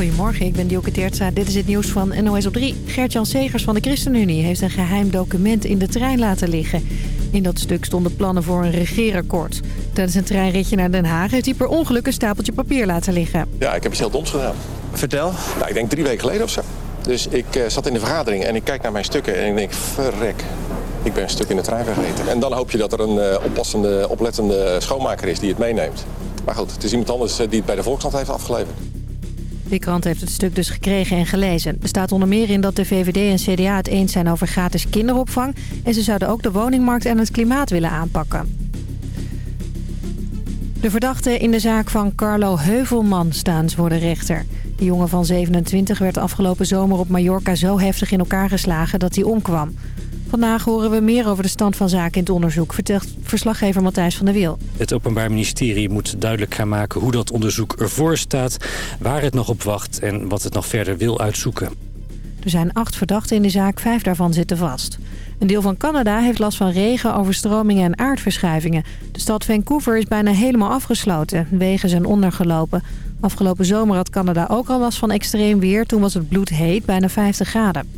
Goedemorgen, ik ben Dioke Teertza. Dit is het nieuws van NOS op 3. Gert-Jan Segers van de ChristenUnie heeft een geheim document in de trein laten liggen. In dat stuk stonden plannen voor een regeerakkoord. Tijdens een treinritje naar Den Haag heeft hij per ongeluk een stapeltje papier laten liggen. Ja, ik heb iets heel doms gedaan. Vertel. Nou, ik denk drie weken geleden of zo. Dus ik uh, zat in de vergadering en ik kijk naar mijn stukken en ik denk, verrek. Ik ben een stuk in de trein vergeten. En dan hoop je dat er een uh, oppassende, oplettende schoonmaker is die het meeneemt. Maar goed, het is iemand anders die het bij de Volkskrant heeft afgeleverd. De krant heeft het stuk dus gekregen en gelezen. Er staat onder meer in dat de VVD en CDA het eens zijn over gratis kinderopvang... en ze zouden ook de woningmarkt en het klimaat willen aanpakken. De verdachte in de zaak van Carlo Heuvelman staan voor de rechter. De jongen van 27 werd afgelopen zomer op Mallorca zo heftig in elkaar geslagen dat hij omkwam. Vandaag horen we meer over de stand van zaken in het onderzoek, vertelt verslaggever Matthijs van der Wiel. Het Openbaar Ministerie moet duidelijk gaan maken hoe dat onderzoek ervoor staat, waar het nog op wacht en wat het nog verder wil uitzoeken. Er zijn acht verdachten in de zaak, vijf daarvan zitten vast. Een deel van Canada heeft last van regen, overstromingen en aardverschuivingen. De stad Vancouver is bijna helemaal afgesloten. Wegen zijn ondergelopen. Afgelopen zomer had Canada ook al last van extreem weer. Toen was het bloedheet, bijna 50 graden.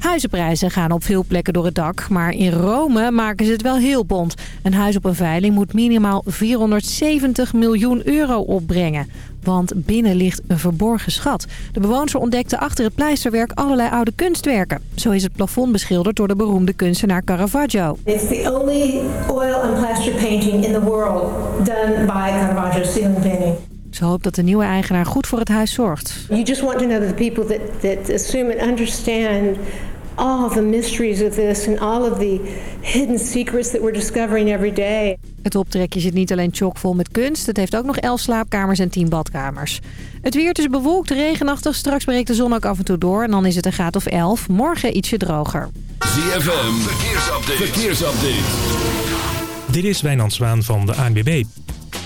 Huizenprijzen gaan op veel plekken door het dak, maar in Rome maken ze het wel heel bond. Een huis op een veiling moet minimaal 470 miljoen euro opbrengen. Want binnen ligt een verborgen schat. De bewoners ontdekten achter het pleisterwerk allerlei oude kunstwerken. Zo is het plafond beschilderd door de beroemde kunstenaar Caravaggio. It's the only oil and plaster painting in the world done by Caravaggio's ceiling. Ze hoopt dat de nieuwe eigenaar goed voor het huis zorgt. You just want to know that the people that, that assume and understand all the mysteries of this and all of the hidden secrets that we're discovering every day. Het optrekje zit niet alleen chockvol met kunst. Het heeft ook nog 11 slaapkamers en 10 badkamers. Het weer is bewolkt, regenachtig. Straks breekt de zon ook af en toe door. En dan is het een graad of 11. Morgen ietsje droger. ZFM, verkeersupdate. verkeersupdate. Dit is Wijnand Zwaan van de ANBB.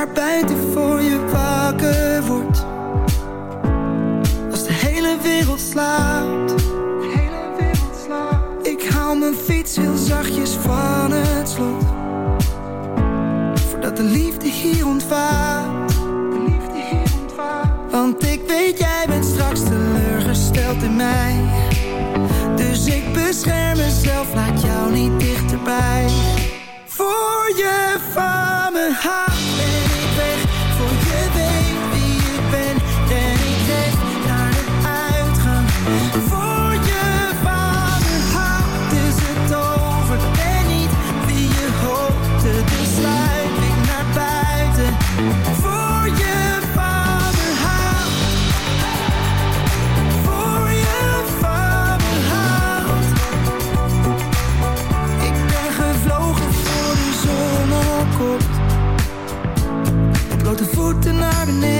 maar buiten voor je wakker wordt. Als de hele wereld slaapt. De hele wereld slaapt. Ik haal mijn fiets heel zachtjes van het slot. Voordat de liefde hier ontwaakt. De liefde hier ontwaakt. Want ik weet jij bent straks teleurgesteld in mij. Dus ik bescherm mezelf, laat jou niet dichterbij. Voor je van me carbonate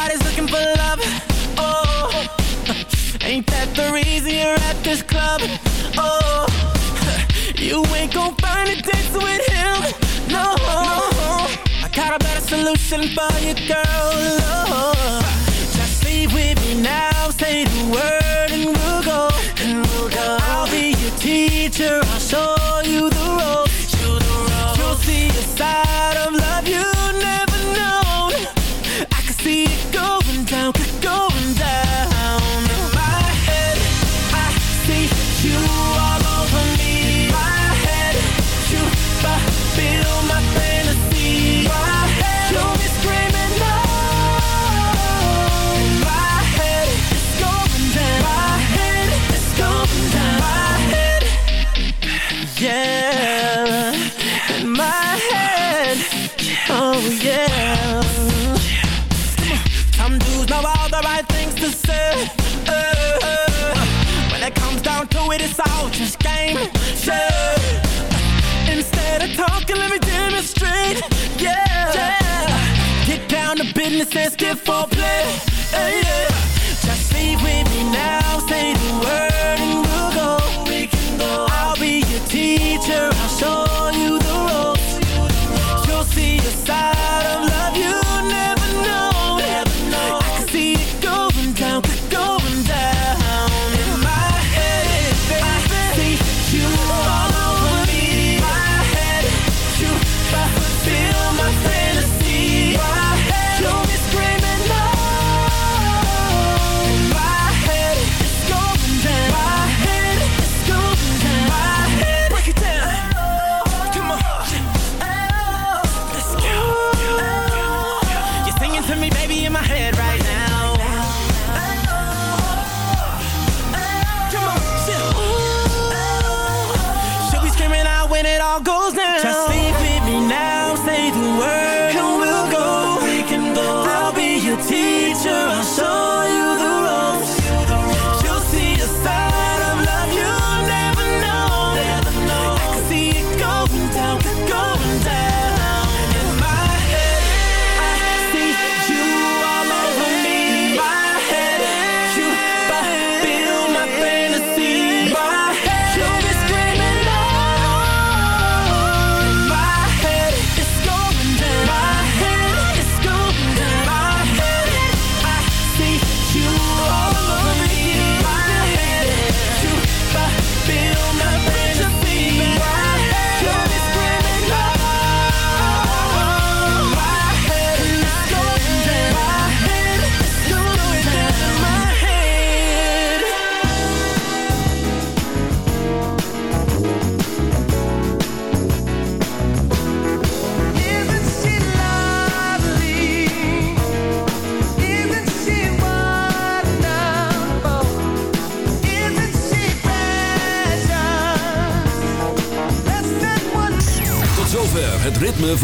Everybody's looking for love. Oh, ain't that the reason you're at this club? Oh, you ain't gon' find a dance with him. No, I got a better solution for you, girl. Oh, just leave with me now. Say the word gift for play. Hey, yeah.